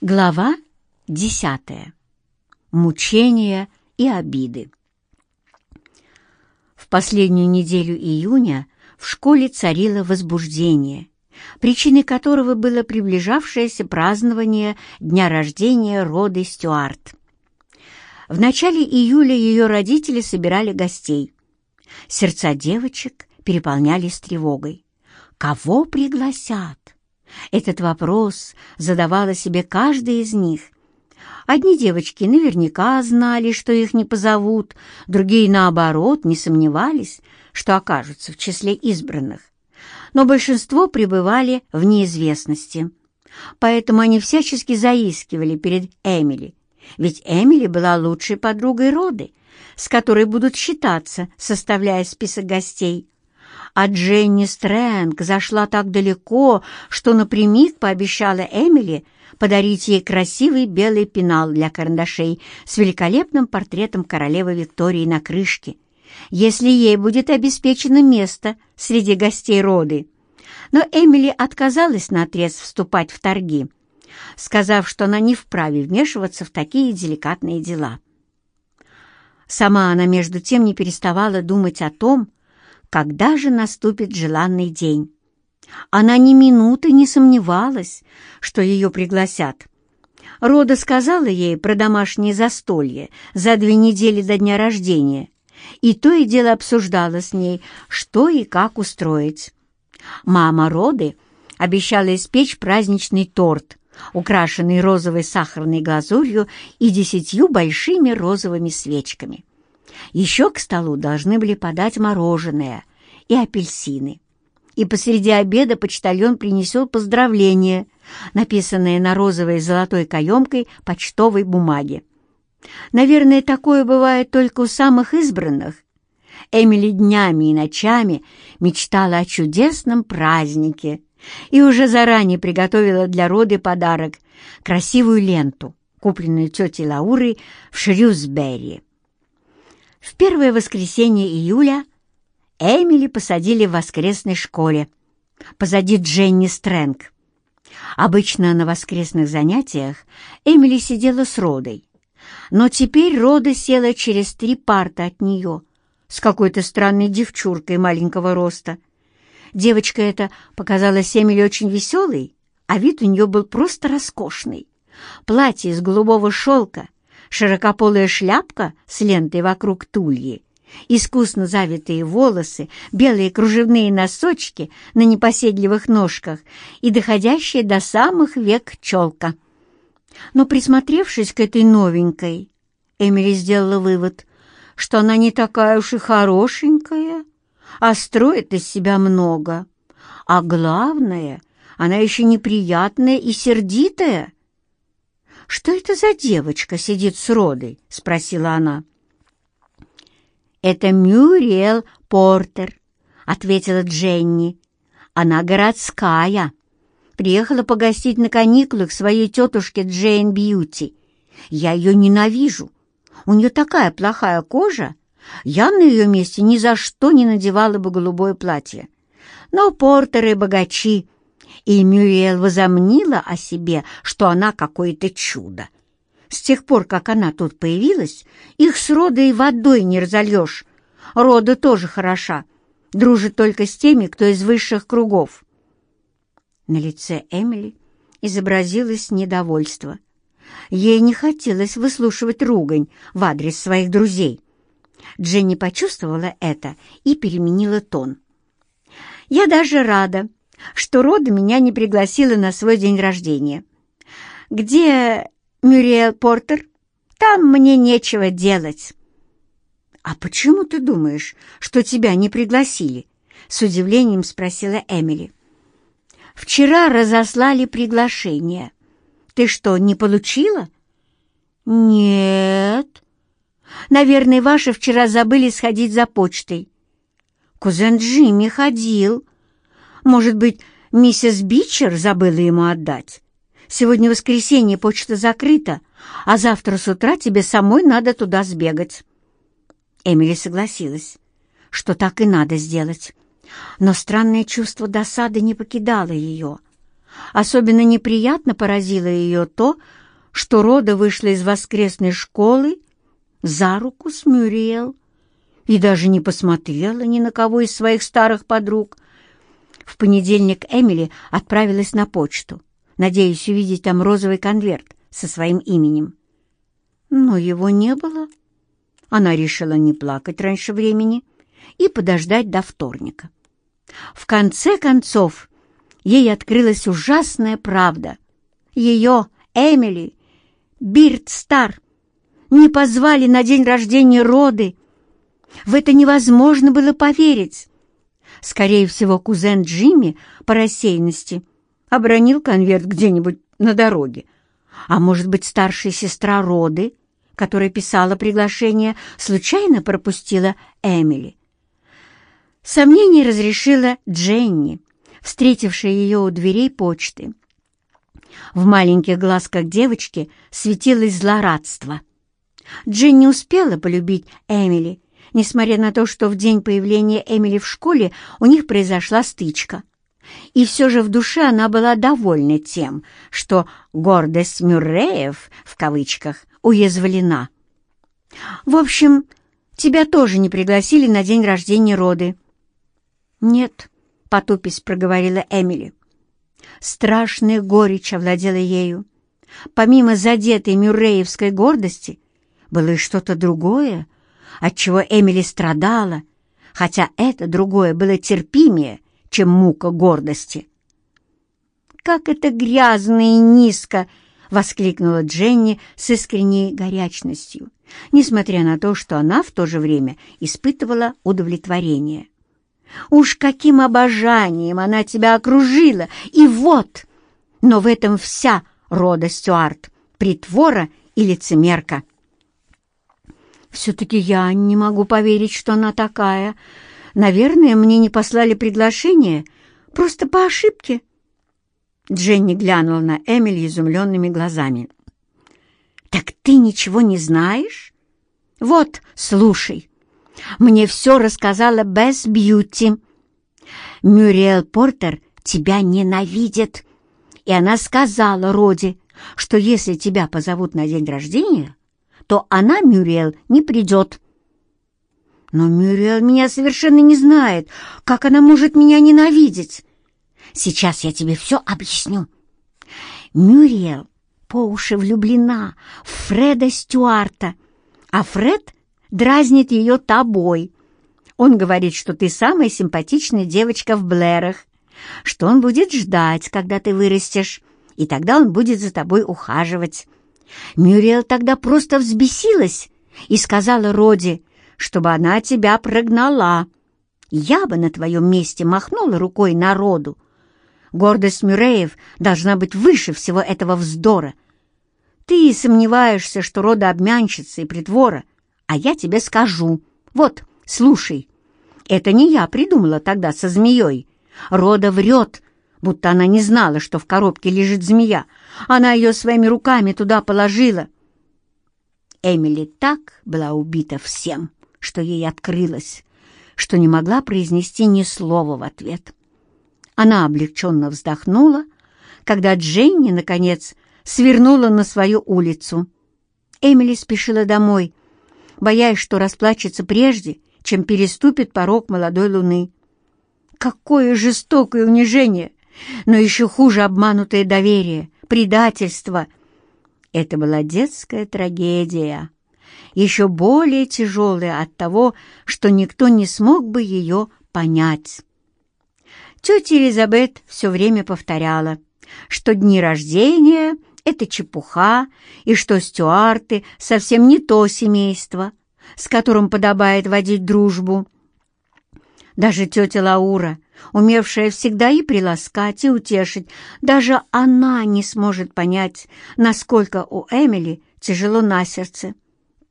Глава десятая. Мучения и обиды. В последнюю неделю июня в школе царило возбуждение, причиной которого было приближавшееся празднование дня рождения Роды Стюарт. В начале июля ее родители собирали гостей. Сердца девочек переполнялись тревогой. Кого пригласят? Этот вопрос задавала себе каждая из них. Одни девочки наверняка знали, что их не позовут, другие, наоборот, не сомневались, что окажутся в числе избранных. Но большинство пребывали в неизвестности. Поэтому они всячески заискивали перед Эмили, ведь Эмили была лучшей подругой Роды, с которой будут считаться, составляя список гостей а Дженни Стрэнг зашла так далеко, что напрямик пообещала Эмили подарить ей красивый белый пенал для карандашей с великолепным портретом королевы Виктории на крышке, если ей будет обеспечено место среди гостей роды. Но Эмили отказалась наотрез вступать в торги, сказав, что она не вправе вмешиваться в такие деликатные дела. Сама она, между тем, не переставала думать о том, когда же наступит желанный день. Она ни минуты не сомневалась, что ее пригласят. Рода сказала ей про домашнее застолье за две недели до дня рождения, и то и дело обсуждала с ней, что и как устроить. Мама Роды обещала испечь праздничный торт, украшенный розовой сахарной глазурью и десятью большими розовыми свечками. Еще к столу должны были подать мороженое и апельсины. И посреди обеда почтальон принесет поздравление, написанное на розовой золотой каемкой почтовой бумаги. Наверное, такое бывает только у самых избранных. Эмили днями и ночами мечтала о чудесном празднике и уже заранее приготовила для Роды подарок — красивую ленту, купленную тетей Лаурой в Шрюсберри. В первое воскресенье июля Эмили посадили в воскресной школе, позади Дженни Стрэнг. Обычно на воскресных занятиях Эмили сидела с Родой, но теперь Рода села через три парта от нее с какой-то странной девчуркой маленького роста. Девочка эта показалась Эмили очень веселой, а вид у нее был просто роскошный. Платье из голубого шелка широкополая шляпка с лентой вокруг тульи, искусно завитые волосы, белые кружевные носочки на непоседливых ножках и доходящая до самых век челка. Но присмотревшись к этой новенькой, Эмили сделала вывод, что она не такая уж и хорошенькая, а строит из себя много. А главное, она еще неприятная и сердитая — «Что это за девочка сидит с Родой?» — спросила она. «Это Мюриэл Портер», — ответила Дженни. «Она городская. Приехала погостить на каникулах своей тетушке Джейн Бьюти. Я ее ненавижу. У нее такая плохая кожа. Я на ее месте ни за что не надевала бы голубое платье. Но портеры богачи, и Мюриэл возомнила о себе, что она какое-то чудо. С тех пор, как она тут появилась, их с Родой водой не разольешь. Рода тоже хороша, дружит только с теми, кто из высших кругов. На лице Эмили изобразилось недовольство. Ей не хотелось выслушивать ругань в адрес своих друзей. Дженни почувствовала это и переменила тон. «Я даже рада, что Рода меня не пригласила на свой день рождения. Где Мюриэл Портер? Там мне нечего делать. «А почему ты думаешь, что тебя не пригласили?» — с удивлением спросила Эмили. «Вчера разослали приглашение. Ты что, не получила?» «Нет». «Наверное, ваши вчера забыли сходить за почтой». «Кузен Джимми ходил», может быть, миссис Бичер забыла ему отдать? Сегодня воскресенье, почта закрыта, а завтра с утра тебе самой надо туда сбегать». Эмили согласилась, что так и надо сделать. Но странное чувство досады не покидало ее. Особенно неприятно поразило ее то, что Рода вышла из воскресной школы за руку с Мюриэл и даже не посмотрела ни на кого из своих старых подруг. В понедельник Эмили отправилась на почту, надеясь увидеть там розовый конверт со своим именем. Но его не было. Она решила не плакать раньше времени и подождать до вторника. В конце концов, ей открылась ужасная правда. Ее, Эмили, Бирд Стар, не позвали на день рождения Роды. В это невозможно было поверить. Скорее всего, кузен Джимми по рассеянности обронил конверт где-нибудь на дороге. А может быть, старшая сестра Роды, которая писала приглашение, случайно пропустила Эмили. Сомнение разрешила Дженни, встретившая ее у дверей почты. В маленьких глазках девочки светилось злорадство. Дженни успела полюбить Эмили, несмотря на то, что в день появления Эмили в школе у них произошла стычка. И все же в душе она была довольна тем, что «гордость Мюрреев» в кавычках уязвлена. «В общем, тебя тоже не пригласили на день рождения Роды». «Нет», — потупись проговорила Эмили. Страшная горечь овладела ею. Помимо задетой мюрреевской гордости, было и что-то другое, от чего Эмили страдала, хотя это другое было терпимее, чем мука гордости. «Как это грязно и низко!» — воскликнула Дженни с искренней горячностью, несмотря на то, что она в то же время испытывала удовлетворение. «Уж каким обожанием она тебя окружила! И вот! Но в этом вся рода Стюарт, притвора и лицемерка!» «Все-таки я не могу поверить, что она такая. Наверное, мне не послали приглашение, просто по ошибке». Дженни глянула на Эмили изумленными глазами. «Так ты ничего не знаешь? Вот, слушай. Мне все рассказала Бесс Бьюти. Мюриэл Портер тебя ненавидит, и она сказала Роди, что если тебя позовут на день рождения, то она, Мюриэл, не придет. Но Мюриэл меня совершенно не знает. Как она может меня ненавидеть? Сейчас я тебе все объясню. Мюриэл по уши влюблена в Фреда Стюарта, а Фред дразнит ее тобой. Он говорит, что ты самая симпатичная девочка в Блэрах, что он будет ждать, когда ты вырастешь, и тогда он будет за тобой ухаживать. Мюриэл тогда просто взбесилась и сказала Роди, чтобы она тебя прогнала. Я бы на твоем месте махнула рукой народу. Гордость Мюреев должна быть выше всего этого вздора. Ты сомневаешься, что рода обманщица и притвора, а я тебе скажу. Вот, слушай, это не я придумала тогда со змеей. Рода врет, будто она не знала, что в коробке лежит змея. Она ее своими руками туда положила. Эмили так была убита всем, что ей открылось, что не могла произнести ни слова в ответ. Она облегченно вздохнула, когда Дженни, наконец, свернула на свою улицу. Эмили спешила домой, боясь, что расплачется прежде, чем переступит порог молодой луны. Какое жестокое унижение! Но еще хуже обманутое доверие, предательство. Это была детская трагедия, еще более тяжелая от того, что никто не смог бы ее понять. Тетя Элизабет все время повторяла, что дни рождения — это чепуха, и что стюарты совсем не то семейство, с которым подобает водить дружбу. Даже тетя Лаура, умевшая всегда и приласкать, и утешить, даже она не сможет понять, насколько у Эмили тяжело на сердце.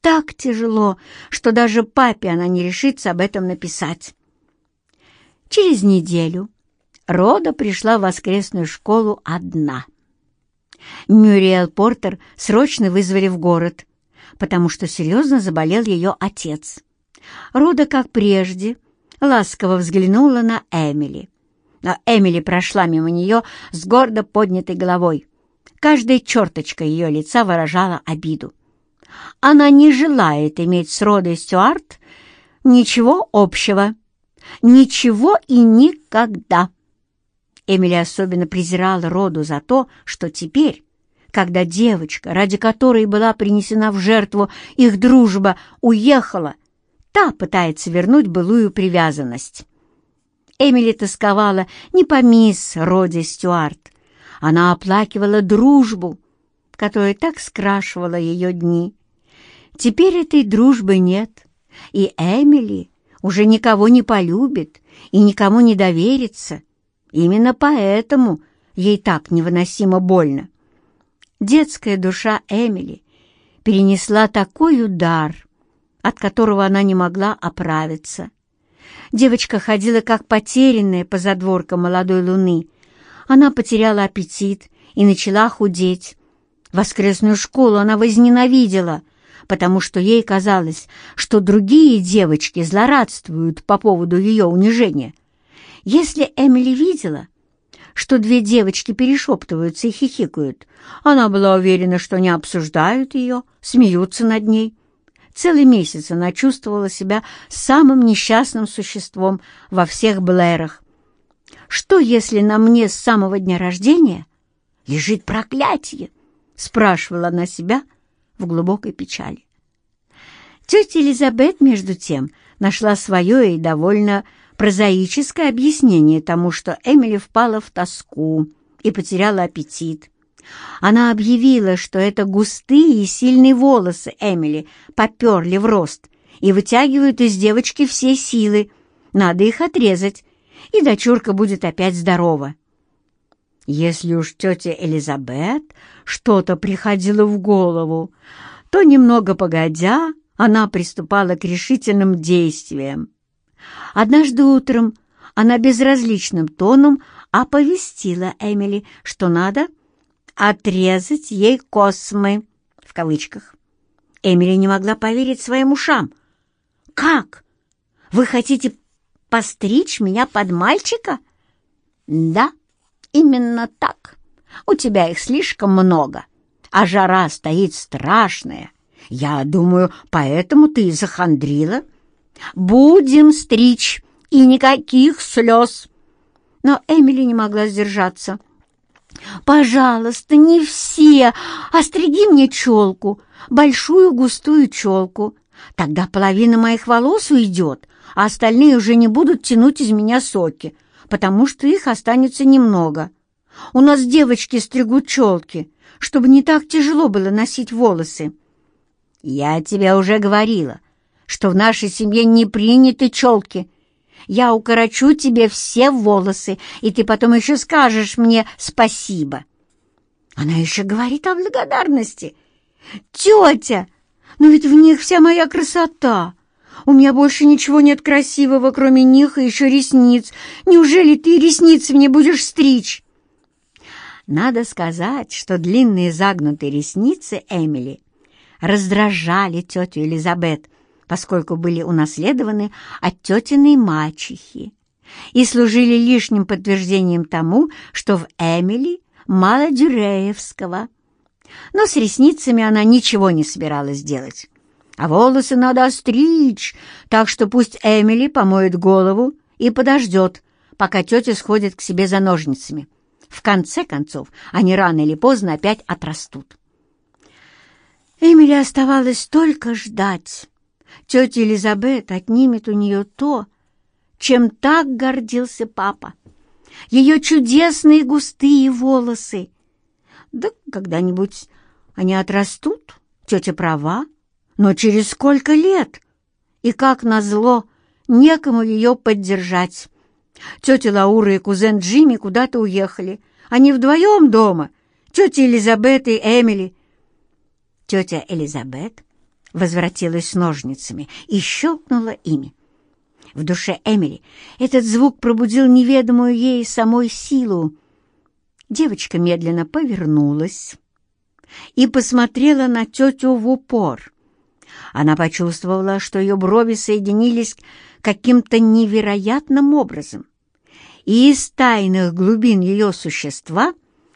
Так тяжело, что даже папе она не решится об этом написать. Через неделю Рода пришла в воскресную школу одна. Мюриэл Портер срочно вызвали в город, потому что серьезно заболел ее отец. Рода, как прежде, ласково взглянула на Эмили, но Эмили прошла мимо нее с гордо поднятой головой. Каждая черточка ее лица выражала обиду. Она не желает иметь с Родой Стюарт ничего общего. Ничего и никогда. Эмили особенно презирала Роду за то, что теперь, когда девочка, ради которой была принесена в жертву их дружба, уехала, та пытается вернуть былую привязанность. Эмили тосковала не по мисс Роди Стюарт. Она оплакивала дружбу, которая так скрашивала ее дни. Теперь этой дружбы нет, и Эмили уже никого не полюбит и никому не доверится. Именно поэтому ей так невыносимо больно. Детская душа Эмили перенесла такой удар, от которого она не могла оправиться. Девочка ходила как потерянная по задворкам молодой луны. Она потеряла аппетит и начала худеть. Воскресную школу она возненавидела, потому что ей казалось, что другие девочки злорадствуют по поводу ее унижения. Если Эмили видела, что две девочки перешептываются и хихикают, она была уверена, что не обсуждают ее, смеются над ней. Целый месяц она чувствовала себя самым несчастным существом во всех Блэрах. Что, если на мне с самого дня рождения лежит проклятие? Спрашивала она себя в глубокой печали. Тетя Элизабет, между тем, нашла свое и довольно прозаическое объяснение тому, что Эмили впала в тоску и потеряла аппетит. Она объявила, что это густые и сильные волосы Эмили поперли в рост и вытягивают из девочки все силы. Надо их отрезать, и дочурка будет опять здорова. Если уж тетя Элизабет что-то приходило в голову, то, немного погодя, она приступала к решительным действиям. Однажды утром она безразличным тоном оповестила Эмили, что надо отрезать ей космы, в кавычках. Эмили не могла поверить своим ушам. «Как? Вы хотите постричь меня под мальчика?» «Да, именно так. У тебя их слишком много, а жара стоит страшная. Я думаю, поэтому ты и захандрила. Будем стричь, и никаких слез!» Но Эмили не могла сдержаться. «Пожалуйста, не все, остриги мне челку, большую густую челку. Тогда половина моих волос уйдет, а остальные уже не будут тянуть из меня соки, потому что их останется немного. У нас девочки стригут челки, чтобы не так тяжело было носить волосы». «Я тебе уже говорила, что в нашей семье не приняты челки», я укорочу тебе все волосы, и ты потом еще скажешь мне спасибо». Она еще говорит о благодарности. «Тетя, но ведь в них вся моя красота. У меня больше ничего нет красивого, кроме них и еще ресниц. Неужели ты ресницы мне будешь стричь?» Надо сказать, что длинные загнутые ресницы Эмили раздражали тетю Элизабет, поскольку были унаследованы от тетиной мачехи и служили лишним подтверждением тому, что в Эмили мало Дюреевского. Но с ресницами она ничего не собиралась делать. А волосы надо остричь, так что пусть Эмили помоет голову и подождет, пока тетя сходит к себе за ножницами. В конце концов, они рано или поздно опять отрастут. Эмили оставалось только ждать тетя Элизабет отнимет у нее то, чем так гордился папа. Ее чудесные густые волосы. Да когда-нибудь они отрастут, тетя права, но через сколько лет? И как назло, некому ее поддержать. Тетя Лаура и кузен Джимми куда-то уехали. Они вдвоем дома, тетя Элизабет и Эмили. Тетя Элизабет возвратилась с ножницами и щелкнула ими. В душе Эмили этот звук пробудил неведомую ей самой силу. Девочка медленно повернулась и посмотрела на тетю в упор. Она почувствовала, что ее брови соединились каким-то невероятным образом, и из тайных глубин ее существа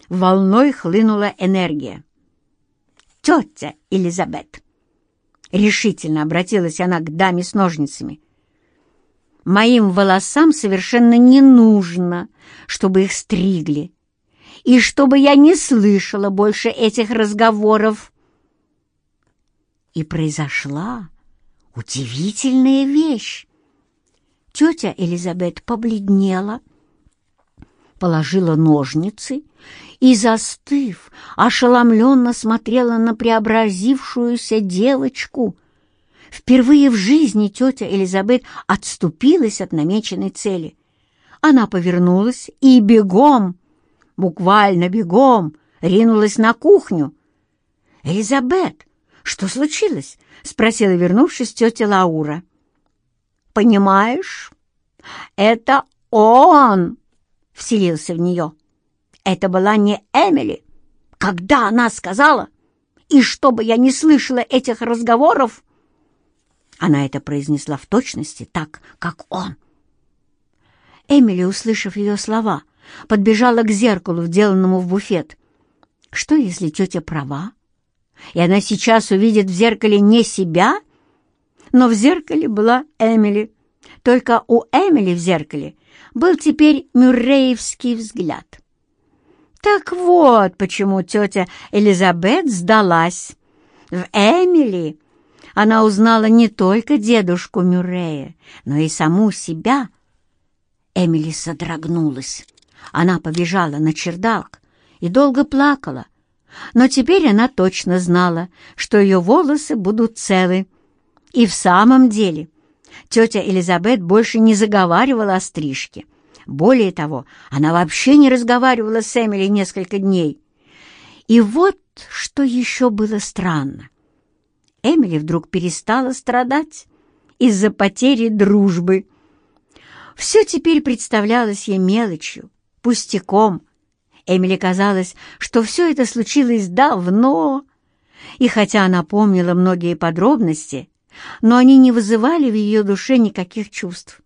волной хлынула энергия. «Тетя Элизабет!» Решительно обратилась она к даме с ножницами. «Моим волосам совершенно не нужно, чтобы их стригли, и чтобы я не слышала больше этих разговоров». И произошла удивительная вещь. Тетя Элизабет побледнела, положила ножницы и, застыв, ошеломленно смотрела на преобразившуюся девочку. Впервые в жизни тетя Элизабет отступилась от намеченной цели. Она повернулась и бегом, буквально бегом, ринулась на кухню. «Элизабет, что случилось?» — спросила, вернувшись, тетя Лаура. «Понимаешь, это он!» — вселился в нее. Это была не Эмили. Когда она сказала, и чтобы я не слышала этих разговоров, она это произнесла в точности так, как он. Эмили, услышав ее слова, подбежала к зеркалу, вделанному в буфет. Что, если тетя права, и она сейчас увидит в зеркале не себя, но в зеркале была Эмили. Только у Эмили в зеркале был теперь мюрреевский взгляд. Так вот, почему тетя Элизабет сдалась. В Эмили она узнала не только дедушку Мюррея, но и саму себя. Эмили содрогнулась. Она побежала на чердак и долго плакала, но теперь она точно знала, что ее волосы будут целы. И в самом деле тетя Элизабет больше не заговаривала о стрижке — более того, она вообще не разговаривала с Эмили несколько дней. И вот что еще было странно. Эмили вдруг перестала страдать из-за потери дружбы. Все теперь представлялось ей мелочью, пустяком. Эмили казалось, что все это случилось давно, и хотя она помнила многие подробности, но они не вызывали в ее душе никаких чувств.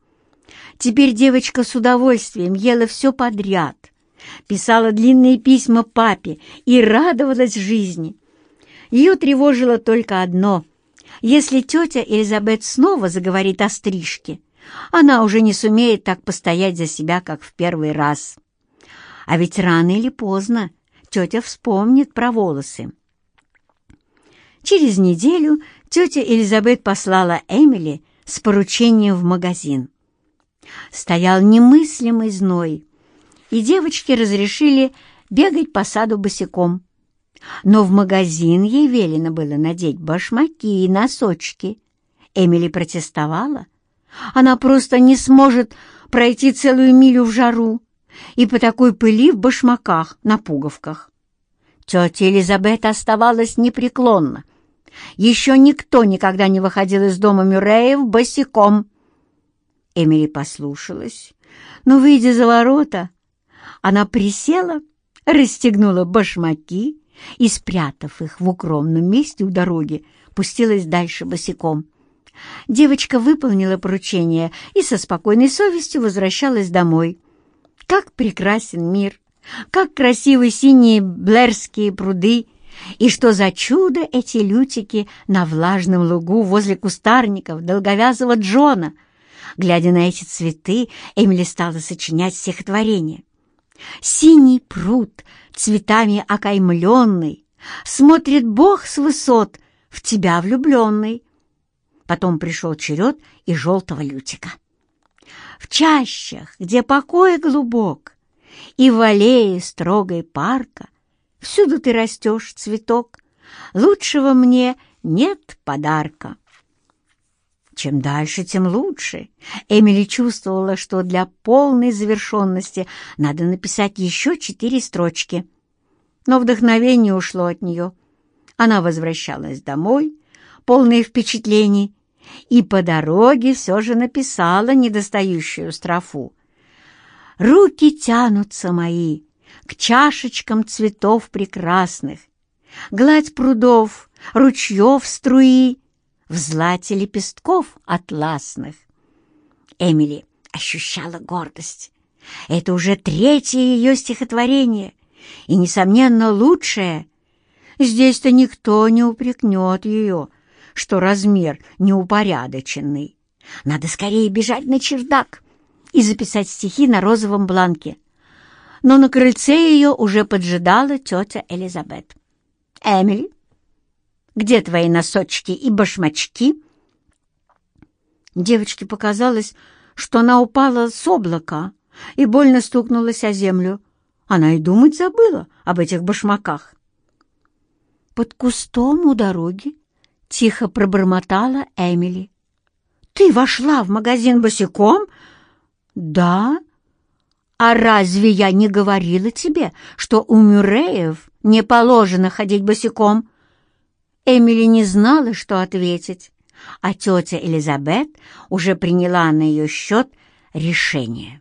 Теперь девочка с удовольствием ела все подряд, писала длинные письма папе и радовалась жизни. Ее тревожило только одно. Если тетя Элизабет снова заговорит о стрижке, она уже не сумеет так постоять за себя, как в первый раз. А ведь рано или поздно тетя вспомнит про волосы. Через неделю тетя Элизабет послала Эмили с поручением в магазин стоял немыслимый зной, и девочке разрешили бегать по саду босиком. Но в магазин ей велено было надеть башмаки и носочки. Эмили протестовала. Она просто не сможет пройти целую милю в жару и по такой пыли в башмаках на пуговках. Тетя Элизабет оставалась непреклонна. Еще никто никогда не выходил из дома Мюрреев босиком. Эмили послушалась, но, выйдя за ворота, она присела, расстегнула башмаки и, спрятав их в укромном месте у дороги, пустилась дальше босиком. Девочка выполнила поручение и со спокойной совестью возвращалась домой. Как прекрасен мир! Как красивы синие блерские пруды! И что за чудо эти лютики на влажном лугу возле кустарников долговязого Джона — Глядя на эти цветы, Эмили стала сочинять стихотворение. «Синий пруд, цветами окаймленный, смотрит Бог с высот, в тебя влюбленный». Потом пришел черед и желтого лютика. В чащах, где покой глубок, и в аллее строгой парка, всюду ты растешь, цветок, лучшего мне нет подарка. Чем дальше, тем лучше. Эмили чувствовала, что для полной завершенности надо написать еще четыре строчки. Но вдохновение ушло от нее. Она возвращалась домой, полная впечатлений, и по дороге все же написала недостающую строфу. «Руки тянутся мои к чашечкам цветов прекрасных, гладь прудов, ручьев струи, в злате лепестков атласных. Эмили ощущала гордость. Это уже третье ее стихотворение, и, несомненно, лучшее. Здесь-то никто не упрекнет ее, что размер неупорядоченный. Надо скорее бежать на чердак и записать стихи на розовом бланке. Но на крыльце ее уже поджидала тетя Элизабет. «Эмили, где твои носочки и башмачки?» Девочке показалось, что она упала с облака и больно стукнулась о землю. Она и думать забыла об этих башмаках. Под кустом у дороги тихо пробормотала Эмили. «Ты вошла в магазин босиком?» «Да. А разве я не говорила тебе, что у Мюреев не положено ходить босиком?» Эмили не знала, что ответить, а тетя Элизабет уже приняла на ее счет решение.